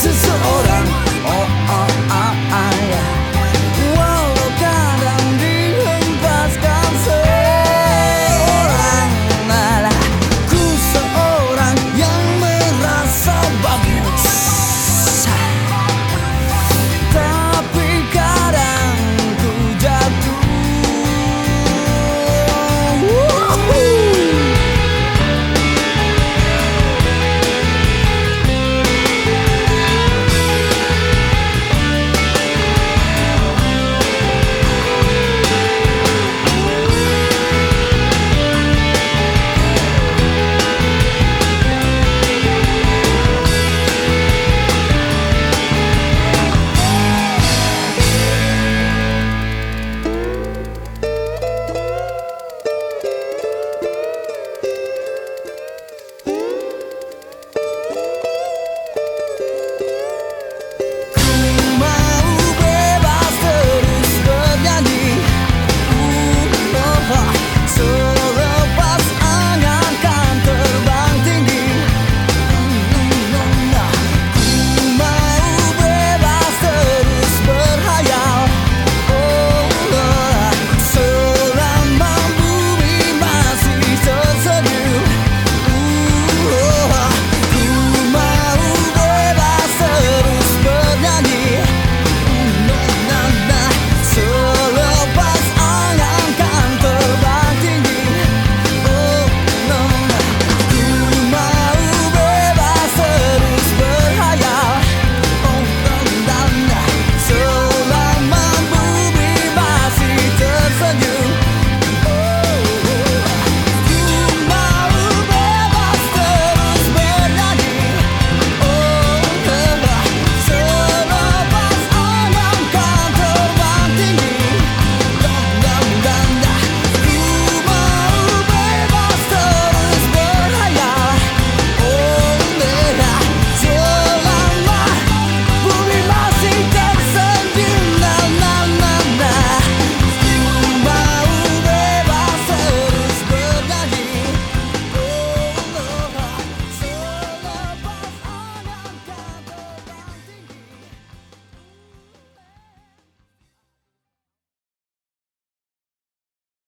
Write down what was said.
Fransız oran